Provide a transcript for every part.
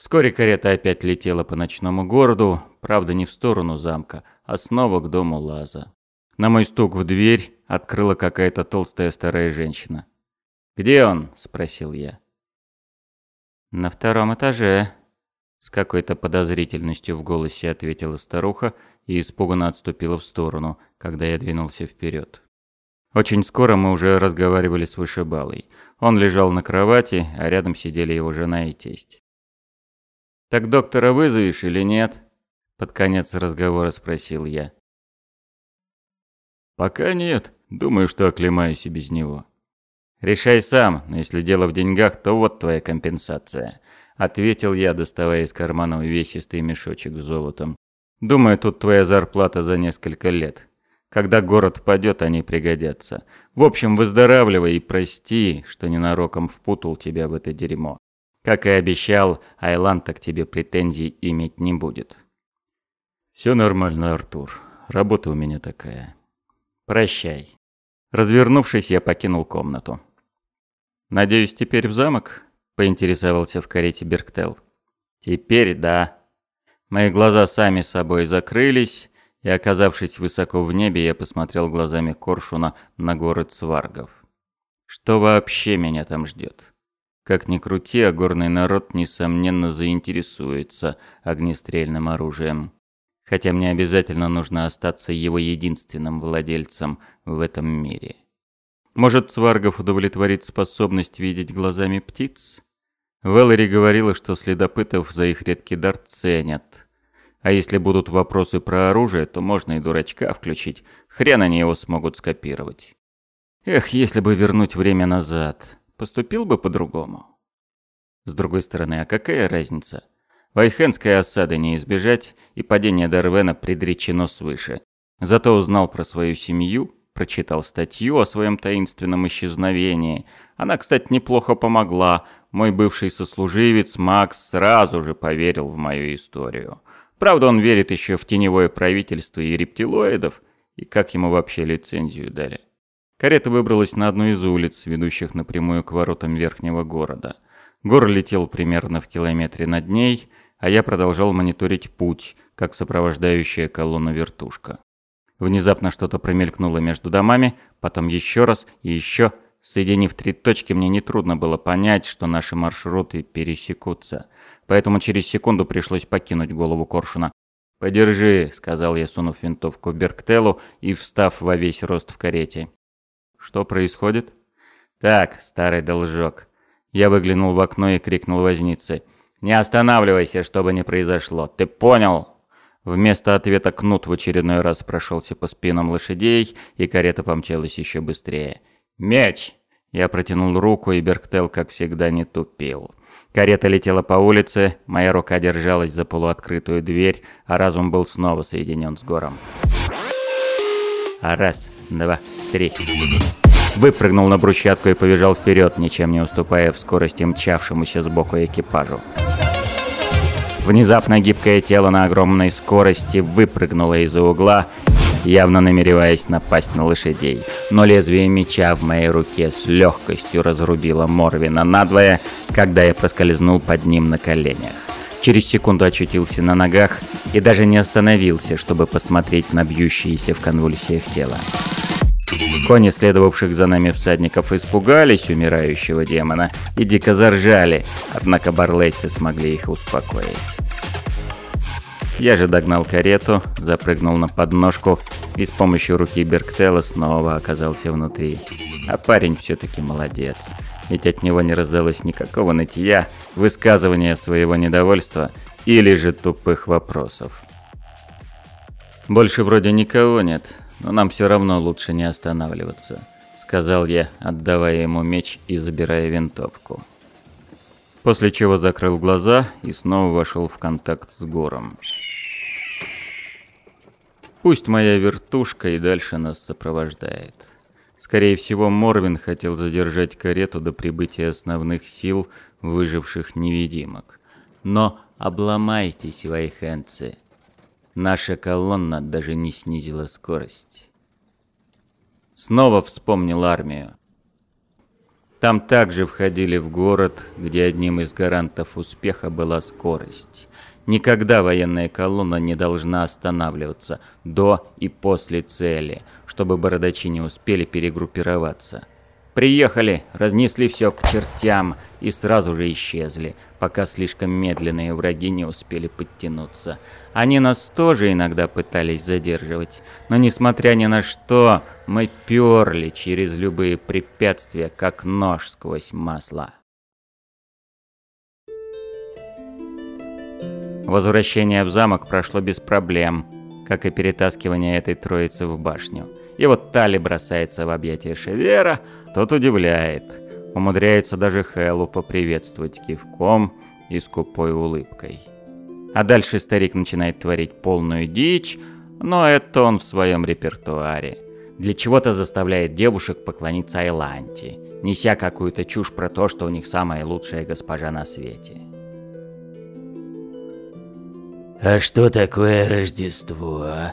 Вскоре карета опять летела по ночному городу, правда не в сторону замка, а снова к дому Лаза. На мой стук в дверь открыла какая-то толстая старая женщина. «Где он?» – спросил я. «На втором этаже», – с какой-то подозрительностью в голосе ответила старуха и испуганно отступила в сторону, когда я двинулся вперед. Очень скоро мы уже разговаривали с вышибалой. Он лежал на кровати, а рядом сидели его жена и тесть. «Так доктора вызовешь или нет?» Под конец разговора спросил я. «Пока нет. Думаю, что оклемаюсь и без него». «Решай сам, но если дело в деньгах, то вот твоя компенсация», — ответил я, доставая из кармана увесистый мешочек с золотом. «Думаю, тут твоя зарплата за несколько лет. Когда город падет, они пригодятся. В общем, выздоравливай и прости, что ненароком впутал тебя в это дерьмо. Как и обещал, Айланта к тебе претензий иметь не будет. Все нормально, Артур. Работа у меня такая. Прощай. Развернувшись, я покинул комнату. Надеюсь, теперь в замок? Поинтересовался в карете Берктел. Теперь да. Мои глаза сами собой закрылись, и, оказавшись высоко в небе, я посмотрел глазами Коршуна на город Сваргов. Что вообще меня там ждет? Как ни крути, а горный народ, несомненно, заинтересуется огнестрельным оружием. Хотя мне обязательно нужно остаться его единственным владельцем в этом мире. Может, сваргов удовлетворит способность видеть глазами птиц? Веллери говорила, что следопытов за их редкий дар ценят. А если будут вопросы про оружие, то можно и дурачка включить. Хрен они его смогут скопировать. Эх, если бы вернуть время назад поступил бы по-другому. С другой стороны, а какая разница? Вайхенской осады не избежать, и падение Дарвена предречено свыше. Зато узнал про свою семью, прочитал статью о своем таинственном исчезновении. Она, кстати, неплохо помогла. Мой бывший сослуживец Макс сразу же поверил в мою историю. Правда, он верит еще в теневое правительство и рептилоидов, и как ему вообще лицензию дали. Карета выбралась на одну из улиц, ведущих напрямую к воротам верхнего города. Гор летел примерно в километре над ней, а я продолжал мониторить путь, как сопровождающая колонна вертушка. Внезапно что-то промелькнуло между домами, потом еще раз и еще. Соединив три точки, мне нетрудно было понять, что наши маршруты пересекутся. Поэтому через секунду пришлось покинуть голову Коршуна. «Подержи», — сказал я, сунув винтовку Берктелу и встав во весь рост в карете. Что происходит? Так, старый должок. Я выглянул в окно и крикнул вознице. Не останавливайся, что бы ни произошло. Ты понял? Вместо ответа кнут в очередной раз прошелся по спинам лошадей, и карета помчалась еще быстрее. «Меч!» Я протянул руку, и Берктел, как всегда, не тупил. Карета летела по улице, моя рука держалась за полуоткрытую дверь, а разум был снова соединен с гором. А раз, два, три. Выпрыгнул на брусчатку и побежал вперед, ничем не уступая в скорости мчавшемуся сбоку экипажу. Внезапно гибкое тело на огромной скорости выпрыгнуло из-за угла, явно намереваясь напасть на лошадей. Но лезвие меча в моей руке с легкостью разрубило Морвина надвое, когда я проскользнул под ним на коленях. Через секунду очутился на ногах и даже не остановился, чтобы посмотреть на бьющиеся в конвульсиях тело. Кони, следовавших за нами всадников, испугались умирающего демона и дико заржали, однако барлейцы смогли их успокоить. Я же догнал карету, запрыгнул на подножку и с помощью руки Берктела снова оказался внутри. А парень все-таки молодец. Ведь от него не раздалось никакого нытья, высказывания своего недовольства или же тупых вопросов. Больше вроде никого нет, но нам все равно лучше не останавливаться», — сказал я, отдавая ему меч и забирая винтовку. После чего закрыл глаза и снова вошел в контакт с гором. Пусть моя вертушка и дальше нас сопровождает. Скорее всего, Морвин хотел задержать карету до прибытия основных сил выживших невидимок. Но обломайтесь, вайхенцы. Наша колонна даже не снизила скорость. Снова вспомнил армию. Там также входили в город, где одним из гарантов успеха была скорость. Никогда военная колонна не должна останавливаться до и после цели, чтобы бородачи не успели перегруппироваться. Приехали, разнесли все к чертям и сразу же исчезли, пока слишком медленные враги не успели подтянуться. Они нас тоже иногда пытались задерживать, но несмотря ни на что, мы перли через любые препятствия, как нож сквозь масло. Возвращение в замок прошло без проблем, как и перетаскивание этой троицы в башню. И вот Тали бросается в объятия Шевера, тот удивляет. Умудряется даже Хэллу поприветствовать кивком и скупой улыбкой. А дальше старик начинает творить полную дичь, но это он в своем репертуаре. Для чего-то заставляет девушек поклониться Айланте, неся какую-то чушь про то, что у них самая лучшая госпожа на свете. «А что такое Рождество?» а?»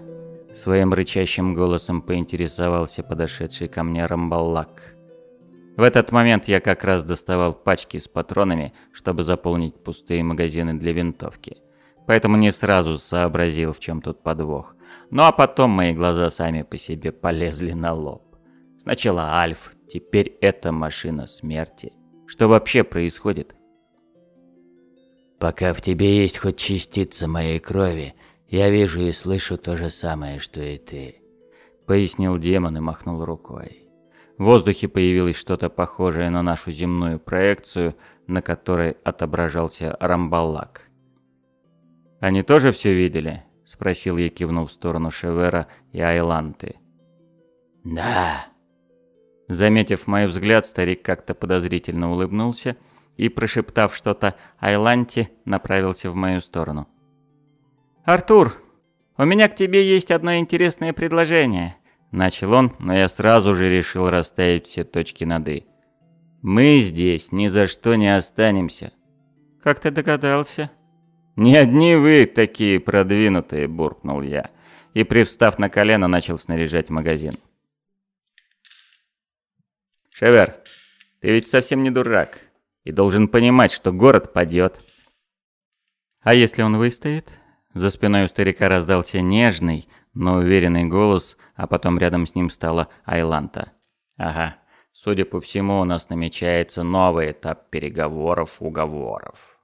Своим рычащим голосом поинтересовался подошедший ко мне Рамбаллак. В этот момент я как раз доставал пачки с патронами, чтобы заполнить пустые магазины для винтовки. Поэтому не сразу сообразил, в чем тут подвох. Ну а потом мои глаза сами по себе полезли на лоб. Сначала Альф, теперь это машина смерти. Что вообще происходит? «Пока в тебе есть хоть частица моей крови, я вижу и слышу то же самое, что и ты», — пояснил демон и махнул рукой. В воздухе появилось что-то похожее на нашу земную проекцию, на которой отображался Рамбалак. «Они тоже все видели?» — спросил я, кивнув в сторону Шевера и Айланты. «Да». Заметив мой взгляд, старик как-то подозрительно улыбнулся и, прошептав что-то Айланте, направился в мою сторону. «Артур, у меня к тебе есть одно интересное предложение», — начал он, но я сразу же решил расставить все точки над «и». «Мы здесь ни за что не останемся». «Как ты догадался?» «Не одни вы такие продвинутые», — буркнул я, и, привстав на колено, начал снаряжать магазин. «Шевер, ты ведь совсем не дурак и должен понимать, что город падет». «А если он выстоит?» За спиной у старика раздался нежный, но уверенный голос, а потом рядом с ним стала Айланта. «Ага, судя по всему, у нас намечается новый этап переговоров-уговоров».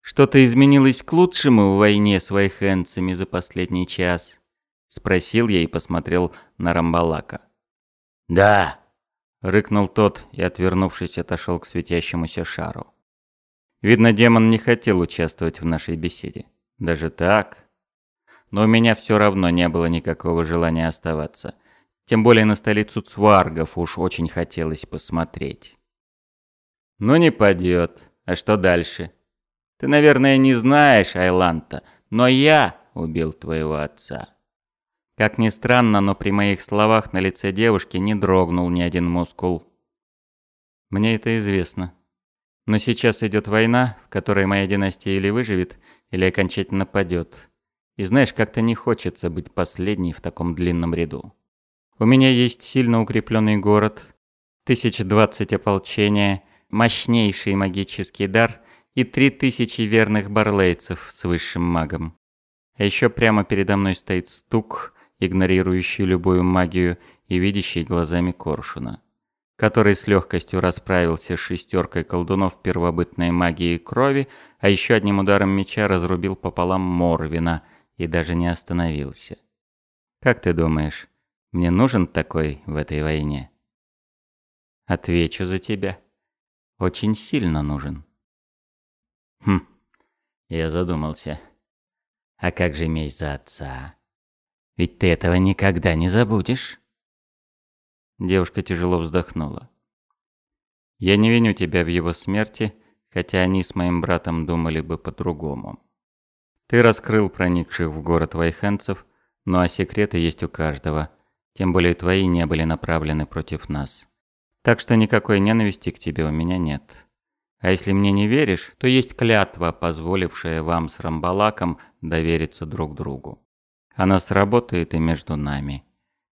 «Что-то изменилось к лучшему в войне с вайхенцами за последний час?» Спросил я и посмотрел на Рамбалака. «Да!» — рыкнул тот и, отвернувшись, отошел к светящемуся шару. Видно, демон не хотел участвовать в нашей беседе. Даже так? Но у меня все равно не было никакого желания оставаться. Тем более на столицу Цваргов уж очень хотелось посмотреть. Ну не пойдет. А что дальше? Ты, наверное, не знаешь, Айланта, но я убил твоего отца. Как ни странно, но при моих словах на лице девушки не дрогнул ни один мускул. Мне это известно. Но сейчас идет война, в которой моя династия или выживет, или окончательно падет. И знаешь, как-то не хочется быть последней в таком длинном ряду. У меня есть сильно укрепленный город, 1020 ополчения, мощнейший магический дар и 3000 верных барлейцев с высшим магом. А еще прямо передо мной стоит стук, игнорирующий любую магию и видящий глазами коршуна который с легкостью расправился с шестеркой колдунов первобытной магии крови, а еще одним ударом меча разрубил пополам Морвина и даже не остановился. Как ты думаешь, мне нужен такой в этой войне? Отвечу за тебя. Очень сильно нужен. Хм, я задумался. А как же месть за отца? Ведь ты этого никогда не забудешь. Девушка тяжело вздохнула. «Я не виню тебя в его смерти, хотя они с моим братом думали бы по-другому. Ты раскрыл проникших в город вайхенцев, ну а секреты есть у каждого, тем более твои не были направлены против нас. Так что никакой ненависти к тебе у меня нет. А если мне не веришь, то есть клятва, позволившая вам с Рамбалаком довериться друг другу. Она сработает и между нами.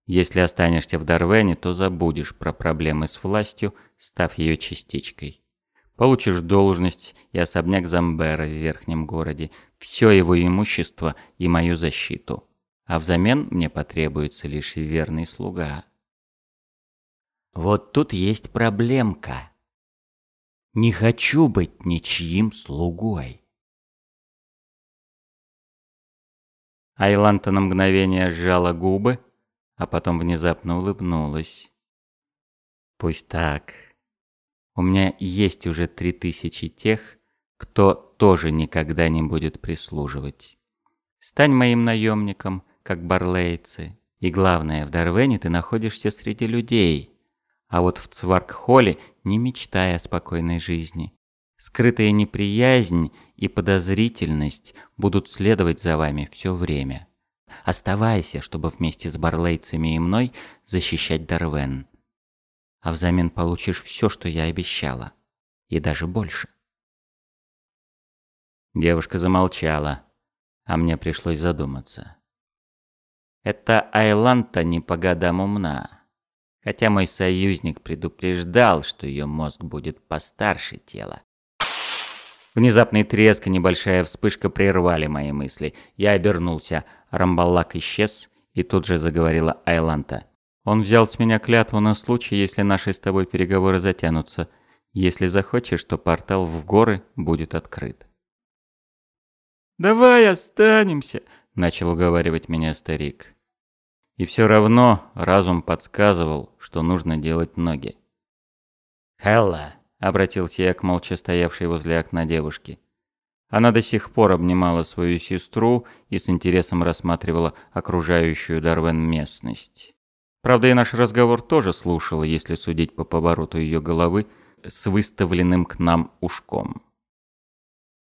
Если останешься в Дарвене, то забудешь про проблемы с властью, став ее частичкой. Получишь должность и особняк Замбера в верхнем городе, все его имущество и мою защиту. А взамен мне потребуется лишь верный слуга. Вот тут есть проблемка. Не хочу быть ничьим слугой. Айланта на мгновение сжала губы, а потом внезапно улыбнулась. Пусть так. У меня есть уже три тысячи тех, кто тоже никогда не будет прислуживать. Стань моим наемником, как барлейцы. И главное, в Дарвене ты находишься среди людей, а вот в Цваркхоле не мечтай о спокойной жизни. Скрытая неприязнь и подозрительность будут следовать за вами все время. Оставайся, чтобы вместе с барлейцами и мной защищать Дарвен. А взамен получишь все, что я обещала. И даже больше. Девушка замолчала, а мне пришлось задуматься. Это Айланта не по годам умна. Хотя мой союзник предупреждал, что ее мозг будет постарше тела. Внезапный треск и небольшая вспышка прервали мои мысли. Я обернулся. Рамбалак исчез, и тут же заговорила Айланта. Он взял с меня клятву на случай, если наши с тобой переговоры затянутся. Если захочешь, то портал в горы будет открыт. «Давай останемся», — начал уговаривать меня старик. И все равно разум подсказывал, что нужно делать ноги. «Хелла!» — обратился я к молча стоявшей возле окна девушке. Она до сих пор обнимала свою сестру и с интересом рассматривала окружающую Дарвен местность. Правда, и наш разговор тоже слушала, если судить по повороту ее головы с выставленным к нам ушком.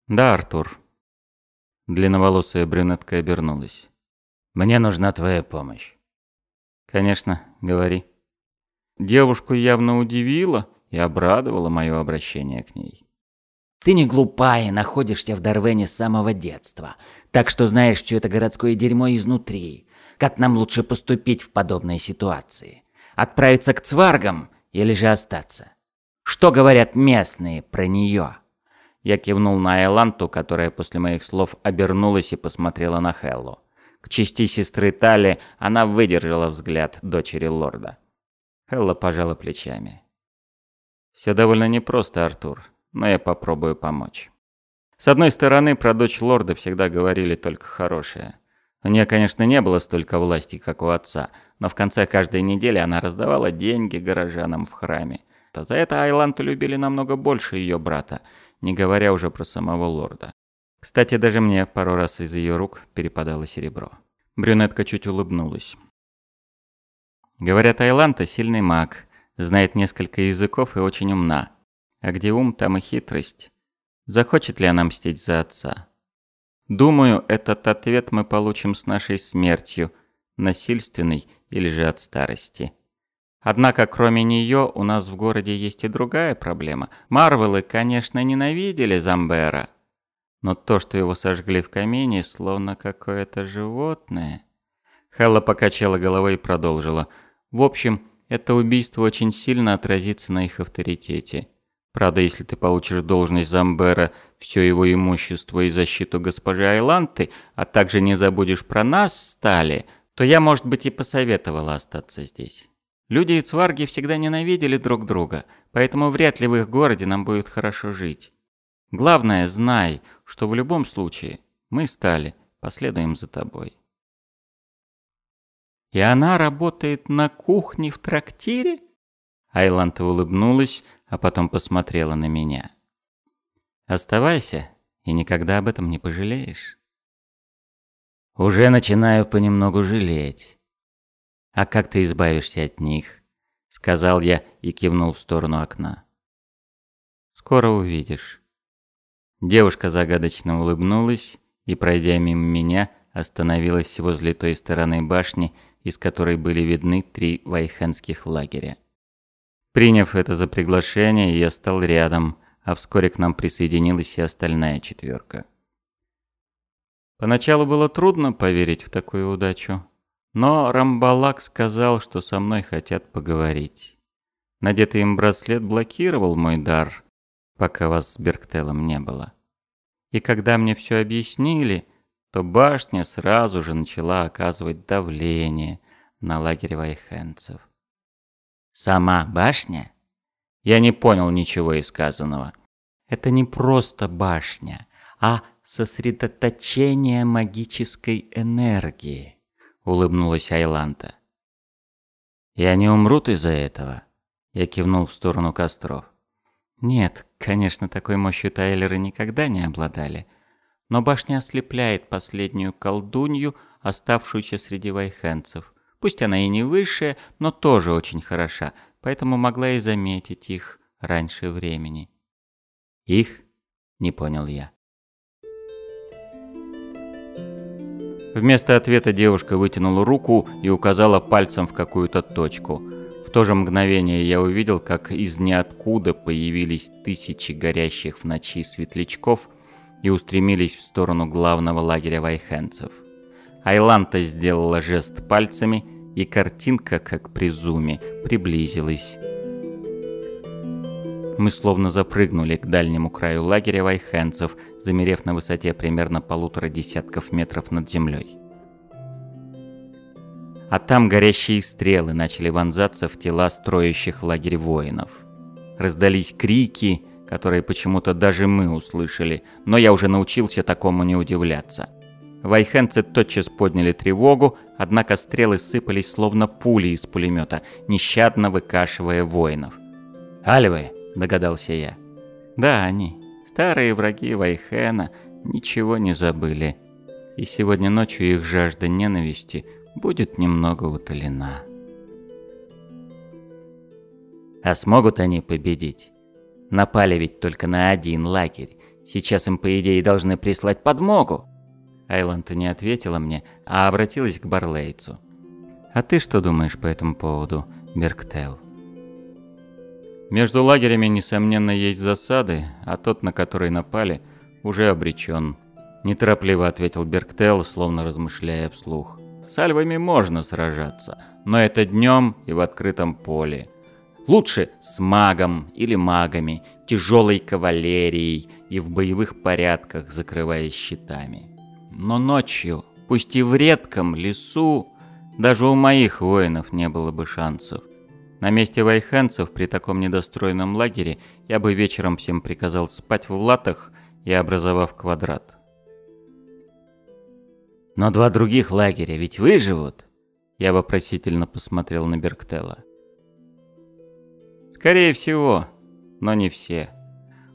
«Да, Артур». Длинноволосая брюнетка обернулась. «Мне нужна твоя помощь. «Конечно, говори». Девушку явно удивило и обрадовало мое обращение к ней. «Ты не глупая, находишься в Дарвене с самого детства, так что знаешь все это городское дерьмо изнутри. Как нам лучше поступить в подобной ситуации? Отправиться к цваргам или же остаться? Что говорят местные про нее?» Я кивнул на Айланту, которая после моих слов обернулась и посмотрела на Хеллу. К чести сестры Тали она выдержала взгляд дочери лорда. Хелла пожала плечами. «Все довольно непросто, Артур, но я попробую помочь». С одной стороны, про дочь лорда всегда говорили только хорошее. У нее, конечно, не было столько власти, как у отца, но в конце каждой недели она раздавала деньги горожанам в храме. За это Айланту любили намного больше ее брата, не говоря уже про самого лорда. Кстати, даже мне пару раз из ее рук перепадало серебро. Брюнетка чуть улыбнулась. Говорят, Айланта сильный маг, знает несколько языков и очень умна. А где ум, там и хитрость. Захочет ли она мстить за отца? Думаю, этот ответ мы получим с нашей смертью, насильственной или же от старости. Однако, кроме нее, у нас в городе есть и другая проблема. Марвелы, конечно, ненавидели Замбера, но то, что его сожгли в камине, словно какое-то животное. Хелла покачала головой и продолжила. В общем, это убийство очень сильно отразится на их авторитете. Правда, если ты получишь должность Замбера, все его имущество и защиту госпожи Айланты, а также не забудешь про нас, Стали, то я, может быть, и посоветовала остаться здесь. Люди и цварги всегда ненавидели друг друга, поэтому вряд ли в их городе нам будет хорошо жить. Главное, знай, что в любом случае мы стали, последуем за тобой. И она работает на кухне в трактире? Айланта улыбнулась, а потом посмотрела на меня. Оставайся, и никогда об этом не пожалеешь. Уже начинаю понемногу жалеть. А как ты избавишься от них? Сказал я и кивнул в сторону окна. Скоро увидишь. Девушка загадочно улыбнулась и, пройдя мимо меня, остановилась возле той стороны башни, из которой были видны три вайхенских лагеря. Приняв это за приглашение, я стал рядом, а вскоре к нам присоединилась и остальная четверка. Поначалу было трудно поверить в такую удачу, Но Рамбалак сказал, что со мной хотят поговорить. Надетый им браслет блокировал мой дар, пока вас с Берктелом не было. И когда мне все объяснили, то башня сразу же начала оказывать давление на лагерь вайхенцев. «Сама башня?» Я не понял ничего из сказанного. «Это не просто башня, а сосредоточение магической энергии», — улыбнулась Айланта. «Я не умрут из-за этого?» Я кивнул в сторону костров. Нет, конечно, такой мощью Тайлеры никогда не обладали. Но башня ослепляет последнюю колдунью, оставшуюся среди вайхенцев. Пусть она и не высшая, но тоже очень хороша, поэтому могла и заметить их раньше времени. «Их?» — не понял я. Вместо ответа девушка вытянула руку и указала пальцем в какую-то точку — то же мгновение я увидел, как из ниоткуда появились тысячи горящих в ночи светлячков и устремились в сторону главного лагеря вайхенцев. Айланта сделала жест пальцами, и картинка, как при зуме, приблизилась. Мы словно запрыгнули к дальнему краю лагеря вайхенцев, замерев на высоте примерно полутора десятков метров над землей а там горящие стрелы начали вонзаться в тела строящих лагерь воинов. Раздались крики, которые почему-то даже мы услышали, но я уже научился такому не удивляться. Вайхенцы тотчас подняли тревогу, однако стрелы сыпались словно пули из пулемета, нещадно выкашивая воинов. «Альвы!» – догадался я. «Да, они. Старые враги Вайхена ничего не забыли. И сегодня ночью их жажда ненависти будет немного утолена. А смогут они победить? Напали ведь только на один лагерь. Сейчас им, по идее, должны прислать подмогу. Айланд не ответила мне, а обратилась к Барлейцу. «А ты что думаешь по этому поводу, Берктел?» Между лагерями, несомненно, есть засады, а тот, на который напали, уже обречен. Неторопливо ответил Берктел, словно размышляя вслух. С альвами можно сражаться, но это днем и в открытом поле. Лучше с магом или магами, тяжелой кавалерией и в боевых порядках, закрываясь щитами. Но ночью, пусть и в редком лесу, даже у моих воинов не было бы шансов. На месте вайханцев при таком недостроенном лагере я бы вечером всем приказал спать в латах и образовав квадрат. Но два других лагеря ведь выживут? Я вопросительно посмотрел на Берктела. Скорее всего, но не все.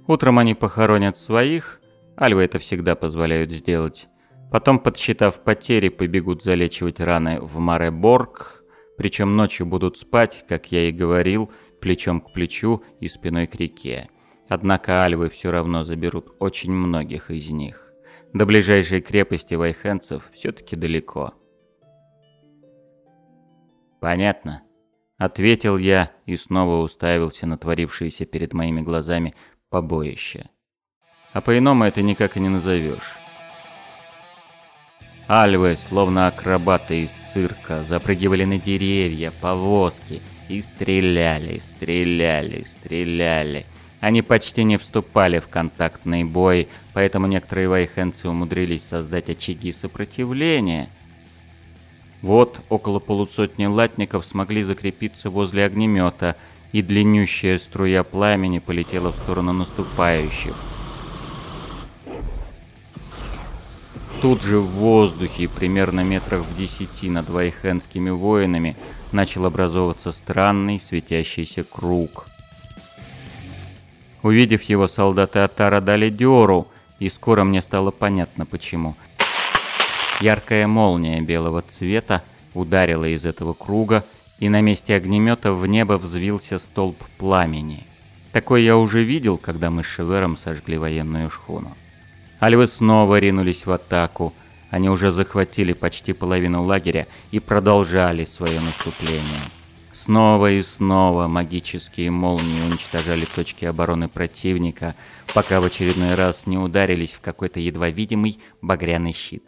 Утром они похоронят своих, альвы это всегда позволяют сделать. Потом, подсчитав потери, побегут залечивать раны в Мареборг, причем ночью будут спать, как я и говорил, плечом к плечу и спиной к реке. Однако альвы все равно заберут очень многих из них. До ближайшей крепости вайхенцев все-таки далеко. «Понятно», — ответил я и снова уставился на творившееся перед моими глазами побоище. А по-иному это никак и не назовешь. Альвы, словно акробаты из цирка, запрыгивали на деревья, повозки и стреляли, стреляли, стреляли. Они почти не вступали в контактный бой, поэтому некоторые вайхенцы умудрились создать очаги сопротивления. Вот около полусотни латников смогли закрепиться возле огнемета, и длиннющая струя пламени полетела в сторону наступающих. Тут же в воздухе, примерно метрах в десяти над вайхенскими воинами, начал образовываться странный светящийся круг. Увидев его, солдаты Атара дали дёру, и скоро мне стало понятно почему. Яркая молния белого цвета ударила из этого круга, и на месте огнемета в небо взвился столб пламени. Такой я уже видел, когда мы с Шевером сожгли военную шхуну. Альвы снова ринулись в атаку. Они уже захватили почти половину лагеря и продолжали свое наступление. Снова и снова магические молнии уничтожали точки обороны противника, пока в очередной раз не ударились в какой-то едва видимый багряный щит.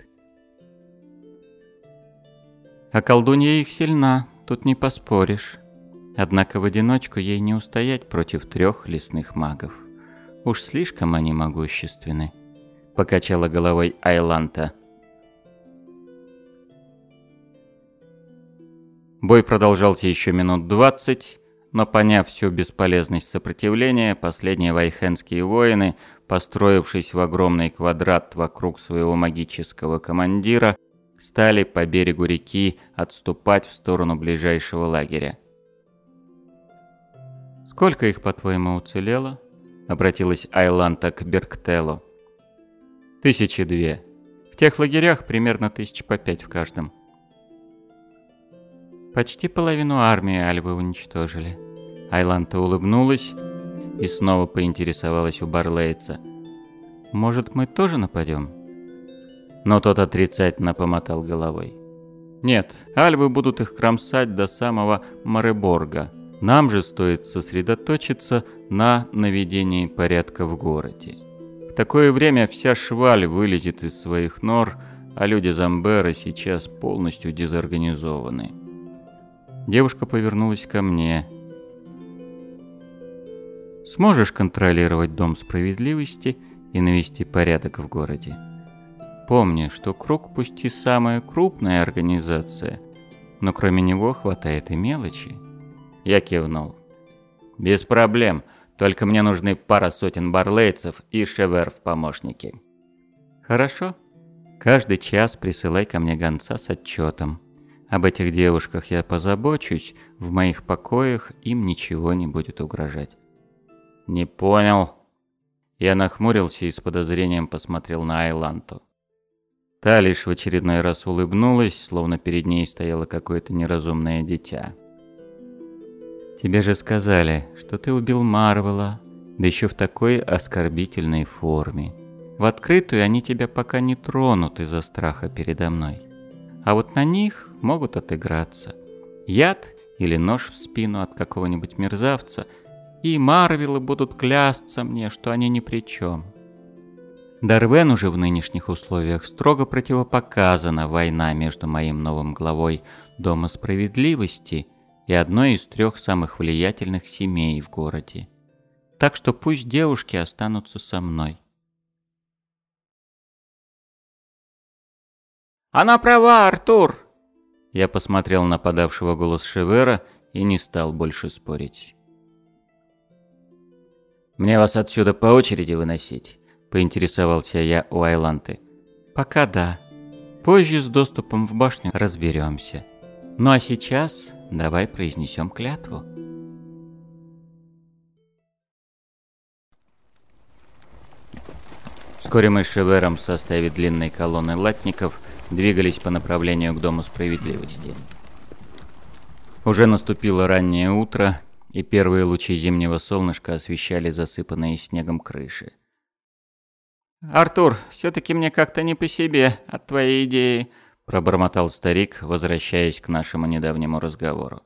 А колдунья их сильна, тут не поспоришь. Однако в одиночку ей не устоять против трех лесных магов. Уж слишком они могущественны. Покачала головой Айланта. Бой продолжался еще минут двадцать, но поняв всю бесполезность сопротивления, последние вайхенские воины, построившись в огромный квадрат вокруг своего магического командира, стали по берегу реки отступать в сторону ближайшего лагеря. «Сколько их, по-твоему, уцелело?» — обратилась Айланта к Берктелу. «Тысячи две. В тех лагерях примерно тысяч по пять в каждом». Почти половину армии Альвы уничтожили. Айланта улыбнулась и снова поинтересовалась у Барлейца. «Может, мы тоже нападем?» Но тот отрицательно помотал головой. «Нет, Альвы будут их кромсать до самого Мареборга. Нам же стоит сосредоточиться на наведении порядка в городе. В такое время вся шваль вылезет из своих нор, а люди Замбера сейчас полностью дезорганизованы». Девушка повернулась ко мне. «Сможешь контролировать Дом справедливости и навести порядок в городе? Помни, что Круг пусть и самая крупная организация, но кроме него хватает и мелочи». Я кивнул. «Без проблем, только мне нужны пара сотен барлейцев и шевер в помощники». «Хорошо. Каждый час присылай ко мне гонца с отчетом. Об этих девушках я позабочусь, в моих покоях им ничего не будет угрожать. Не понял. Я нахмурился и с подозрением посмотрел на Айланту. Та лишь в очередной раз улыбнулась, словно перед ней стояло какое-то неразумное дитя. «Тебе же сказали, что ты убил Марвела, да еще в такой оскорбительной форме. В открытую они тебя пока не тронут из-за страха передо мной. А вот на них могут отыграться. Яд или нож в спину от какого-нибудь мерзавца, и Марвелы будут клясться мне, что они ни при чем. Дарвен уже в нынешних условиях строго противопоказана война между моим новым главой Дома Справедливости и одной из трех самых влиятельных семей в городе. Так что пусть девушки останутся со мной. «Она права, Артур!» Я посмотрел на подавшего голос Шевера и не стал больше спорить. «Мне вас отсюда по очереди выносить?» – поинтересовался я у Айланты. «Пока да. Позже с доступом в башню разберемся. Ну а сейчас давай произнесем клятву». Вскоре мы с Шевером в составе длинной колонны латников – двигались по направлению к Дому Справедливости. Уже наступило раннее утро, и первые лучи зимнего солнышка освещали засыпанные снегом крыши. «Артур, все-таки мне как-то не по себе от твоей идеи», — пробормотал старик, возвращаясь к нашему недавнему разговору.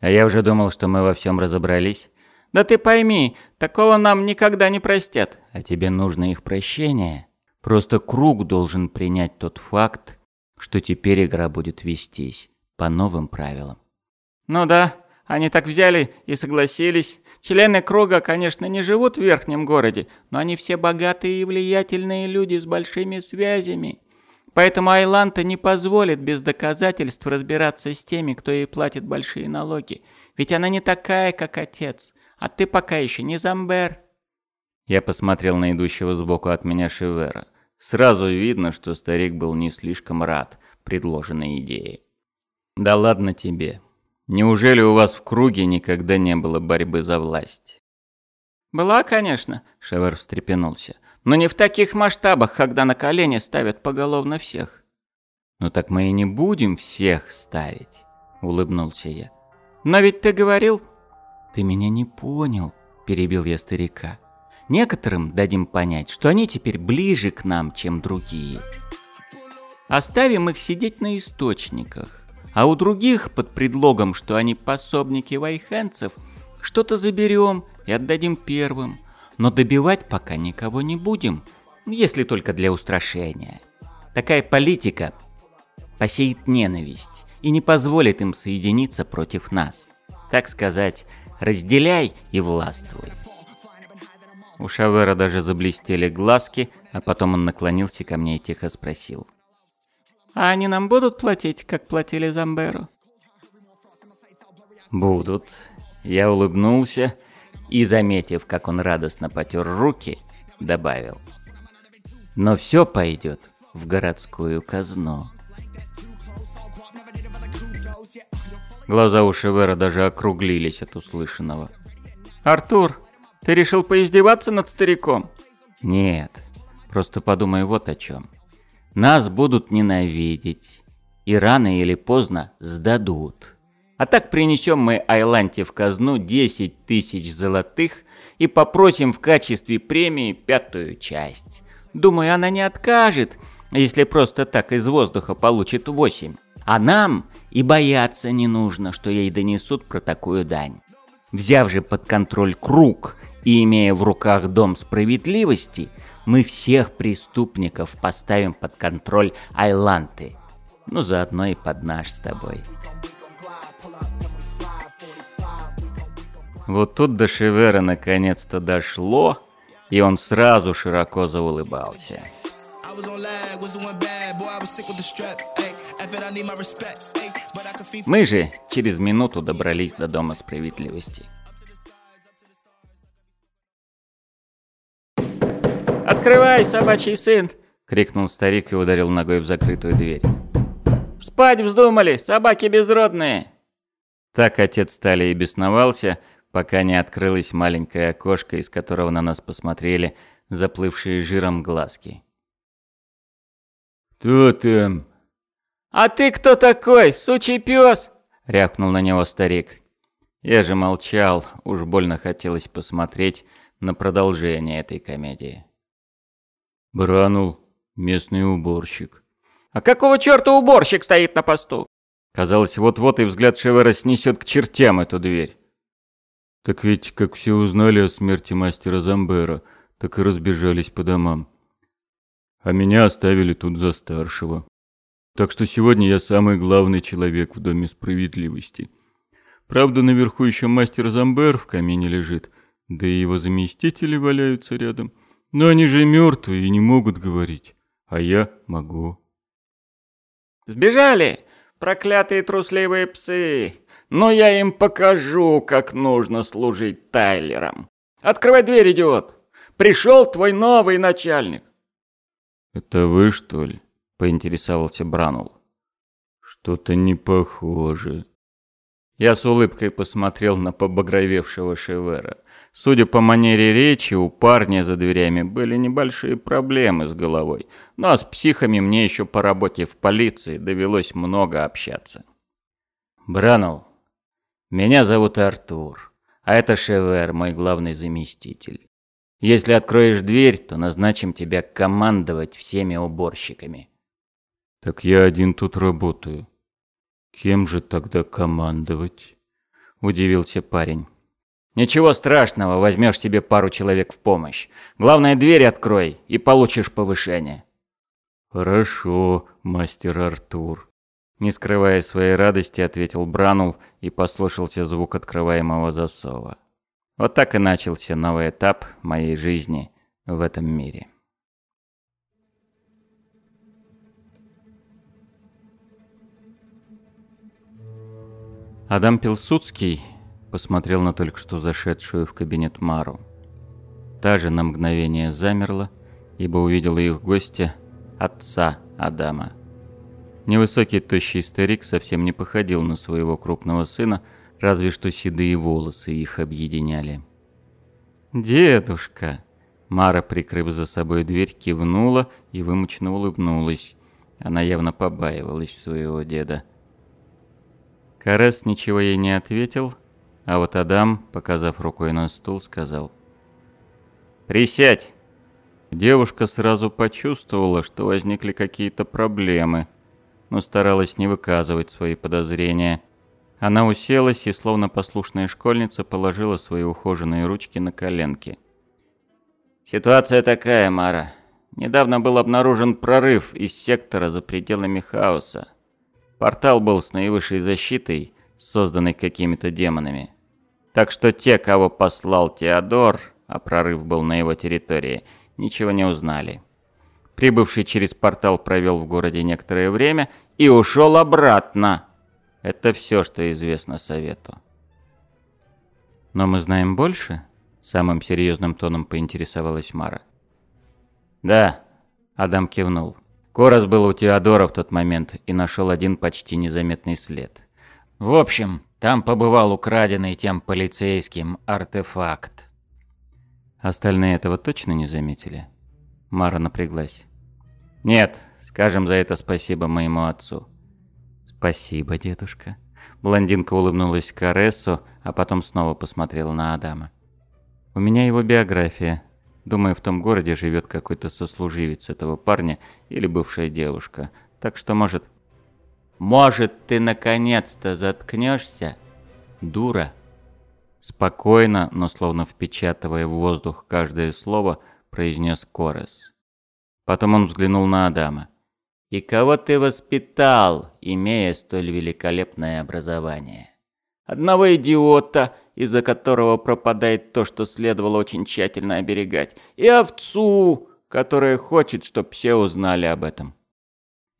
«А я уже думал, что мы во всем разобрались». «Да ты пойми, такого нам никогда не простят». «А тебе нужно их прощение?» Просто круг должен принять тот факт, что теперь игра будет вестись по новым правилам. Ну да, они так взяли и согласились. Члены круга, конечно, не живут в верхнем городе, но они все богатые и влиятельные люди с большими связями. Поэтому Айланта не позволит без доказательств разбираться с теми, кто ей платит большие налоги. Ведь она не такая, как отец. А ты пока еще не Замбер. Я посмотрел на идущего сбоку от меня Шивера. Сразу видно, что старик был не слишком рад предложенной идее. «Да ладно тебе. Неужели у вас в круге никогда не было борьбы за власть?» «Была, конечно», — Шевер встрепенулся. «Но не в таких масштабах, когда на колени ставят поголовно всех». «Ну так мы и не будем всех ставить», — улыбнулся я. «Но ведь ты говорил...» «Ты меня не понял», — перебил я старика. Некоторым дадим понять, что они теперь ближе к нам, чем другие. Оставим их сидеть на источниках, а у других под предлогом, что они пособники вайхенцев, что-то заберем и отдадим первым. Но добивать пока никого не будем, если только для устрашения. Такая политика посеет ненависть и не позволит им соединиться против нас. Так сказать, разделяй и властвуй. У Шавера даже заблестели глазки, а потом он наклонился ко мне и тихо спросил. «А они нам будут платить, как платили Замберу?» «Будут». Я улыбнулся и, заметив, как он радостно потер руки, добавил. «Но все пойдет в городскую казну». Глаза у Шевера даже округлились от услышанного. «Артур, ты решил поиздеваться над стариком? Нет, просто подумай вот о чем. Нас будут ненавидеть, и рано или поздно сдадут. А так принесем мы Айланте в казну 10 тысяч золотых и попросим в качестве премии пятую часть. Думаю, она не откажет, если просто так из воздуха получит 8. А нам и бояться не нужно, что ей донесут про такую дань. Взяв же под контроль круг и имея в руках дом справедливости, мы всех преступников поставим под контроль Айланты. Ну, заодно и под наш с тобой. Вот тут до Шевера наконец-то дошло, и он сразу широко заулыбался. Мы же через минуту добрались до Дома справедливости. «Открывай, собачий сын!» — крикнул старик и ударил ногой в закрытую дверь. «Спать вздумали, собаки безродные!» Так отец стали и бесновался, пока не открылось маленькое окошко, из которого на нас посмотрели заплывшие жиром глазки. «Кто там?» «А ты кто такой, сучий пес?» — рявкнул на него старик. Я же молчал, уж больно хотелось посмотреть на продолжение этой комедии. Бранул, местный уборщик. А какого черта уборщик стоит на посту? Казалось, вот-вот и взгляд Шевера снесет к чертям эту дверь. Так ведь, как все узнали о смерти мастера Замбера, так и разбежались по домам. А меня оставили тут за старшего. Так что сегодня я самый главный человек в Доме Справедливости. Правда, наверху еще мастер Замбер в камине лежит, да и его заместители валяются рядом — но они же мертвые и не могут говорить, а я могу. Сбежали, проклятые трусливые псы. Но я им покажу, как нужно служить Тайлерам. Открывай дверь, идиот. Пришел твой новый начальник. Это вы, что ли? Поинтересовался Бранул. Что-то не похоже. Я с улыбкой посмотрел на побагровевшего Шевера. Судя по манере речи, у парня за дверями были небольшие проблемы с головой. Ну а с психами мне еще по работе в полиции довелось много общаться. Бранул, меня зовут Артур, а это Шевер, мой главный заместитель. Если откроешь дверь, то назначим тебя командовать всеми уборщиками. Так я один тут работаю. Кем же тогда командовать? Удивился парень. Ничего страшного, возьмешь себе пару человек в помощь. Главное, дверь открой и получишь повышение. Хорошо, мастер Артур. Не скрывая своей радости, ответил Бранул и послушался звук открываемого засова. Вот так и начался новый этап моей жизни в этом мире. Адам Пилсудский посмотрел на только что зашедшую в кабинет Мару. Та же на мгновение замерла, ибо увидела их гостя, отца Адама. Невысокий тощий старик совсем не походил на своего крупного сына, разве что седые волосы их объединяли. «Дедушка!» Мара, прикрыв за собой дверь, кивнула и вымученно улыбнулась. Она явно побаивалась своего деда. Карес ничего ей не ответил, а вот Адам, показав рукой на стул, сказал. «Присядь!» Девушка сразу почувствовала, что возникли какие-то проблемы, но старалась не выказывать свои подозрения. Она уселась и, словно послушная школьница, положила свои ухоженные ручки на коленки. «Ситуация такая, Мара. Недавно был обнаружен прорыв из сектора за пределами хаоса. Портал был с наивысшей защитой, созданной какими-то демонами. Так что те, кого послал Теодор, а прорыв был на его территории, ничего не узнали. Прибывший через портал провел в городе некоторое время и ушел обратно. Это все, что известно совету. «Но мы знаем больше?» — самым серьезным тоном поинтересовалась Мара. «Да», — Адам кивнул. Корос был у Теодора в тот момент и нашел один почти незаметный след. В общем, там побывал украденный тем полицейским артефакт. Остальные этого точно не заметили? Мара напряглась. Нет, скажем за это спасибо моему отцу. Спасибо, дедушка. Блондинка улыбнулась Карессу, а потом снова посмотрела на Адама. У меня его биография. Думаю, в том городе живет какой-то сослуживец этого парня или бывшая девушка. Так что, может... Может, ты наконец-то заткнешься, дура? Спокойно, но словно впечатывая в воздух каждое слово, произнес Корес. Потом он взглянул на Адама. «И кого ты воспитал, имея столь великолепное образование? Одного идиота, из-за которого пропадает то, что следовало очень тщательно оберегать, и овцу, которая хочет, чтобы все узнали об этом».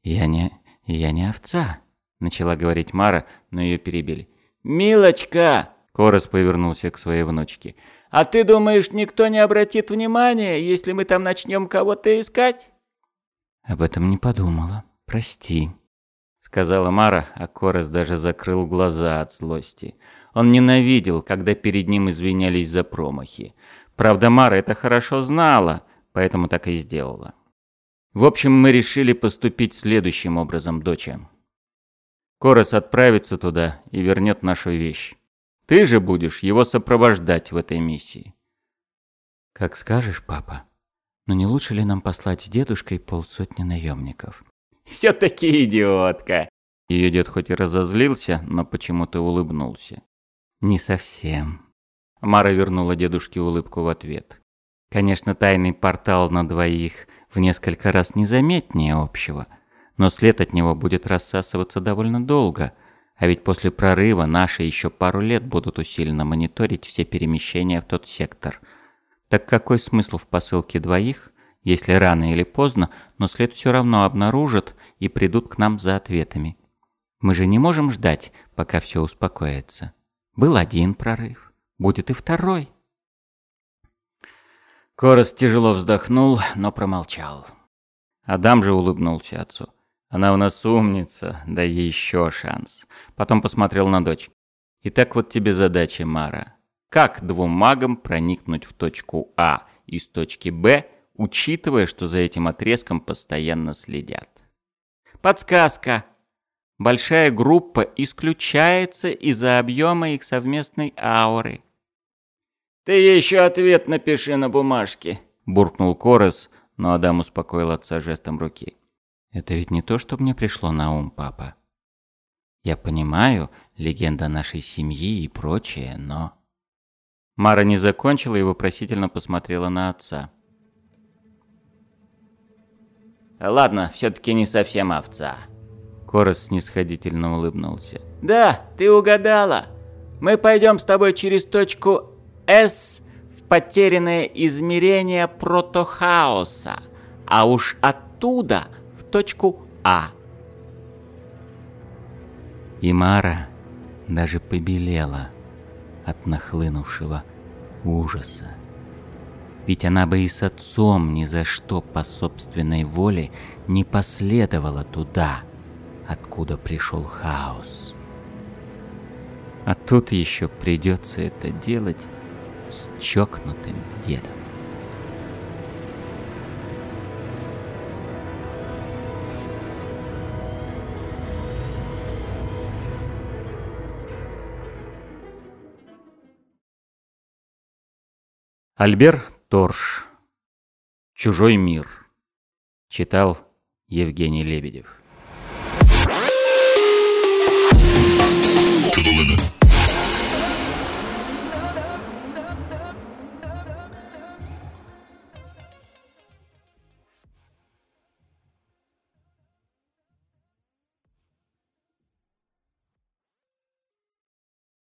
«Я не... я не овца», — начала говорить Мара, но ее перебили. «Милочка!» Корос повернулся к своей внучке. «А ты думаешь, никто не обратит внимания, если мы там начнем кого-то искать?» «Об этом не подумала. Прости», — сказала Мара, а Корос даже закрыл глаза от злости. Он ненавидел, когда перед ним извинялись за промахи. Правда, Мара это хорошо знала, поэтому так и сделала. В общем, мы решили поступить следующим образом, доча. Корос отправится туда и вернет нашу вещь. Ты же будешь его сопровождать в этой миссии. Как скажешь, папа. Но не лучше ли нам послать с дедушкой полсотни наемников? Все-таки идиотка. Ее дед хоть и разозлился, но почему-то улыбнулся. Не совсем. Мара вернула дедушке улыбку в ответ. Конечно, тайный портал на двоих в несколько раз незаметнее общего, но след от него будет рассасываться довольно долго – а ведь после прорыва наши еще пару лет будут усиленно мониторить все перемещения в тот сектор. Так какой смысл в посылке двоих, если рано или поздно, но след все равно обнаружат и придут к нам за ответами? Мы же не можем ждать, пока все успокоится. Был один прорыв, будет и второй. Корос тяжело вздохнул, но промолчал. Адам же улыбнулся отцу. Она у нас умница, дай ей еще шанс. Потом посмотрел на дочь. Итак, вот тебе задача, Мара. Как двум магам проникнуть в точку А из точки Б, учитывая, что за этим отрезком постоянно следят? Подсказка. Большая группа исключается из-за объема их совместной ауры. «Ты еще ответ напиши на бумажке», — буркнул Корос, но Адам успокоил отца жестом руки. Это ведь не то, что мне пришло на ум, папа. Я понимаю, легенда нашей семьи и прочее, но... Мара не закончила и вопросительно посмотрела на отца. «Ладно, все-таки не совсем овца». Корос снисходительно улыбнулся. «Да, ты угадала. Мы пойдем с тобой через точку «С» в потерянное измерение протохаоса, а уж оттуда точку А. И Мара даже побелела от нахлынувшего ужаса. Ведь она бы и с отцом ни за что по собственной воле не последовала туда, откуда пришел хаос. А тут еще придется это делать с чокнутым дедом. Альбер Торш. Чужой мир. Читал Евгений Лебедев. To the limit.